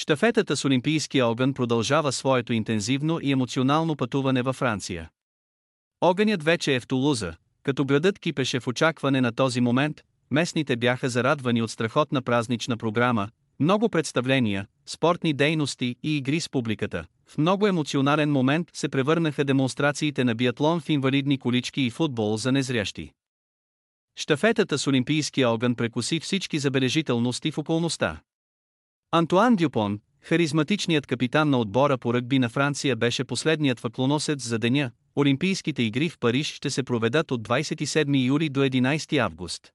Штафетата с Олимпийския огън продължава своето интензивно и емоционално пътуване във Франция. Огънят вече е в Тулуза, като градът кипеше в очакване на този момент, местните бяха зарадвани от страхотна празнична програма, много представления, спортни дейности и игри с публиката. В много емоционален момент се превърнаха демонстрациите на биатлон в инвалидни колички и футбол за незрящи. Штафетата с Олимпийския огън прекуси всички забележителности в околността. Антуан Дюпон, харизматичният капитан на отбора по ръгби на Франция беше последният факлоносец за деня. Олимпийските игри в Париж ще се проведат от 27 юли до 11 август.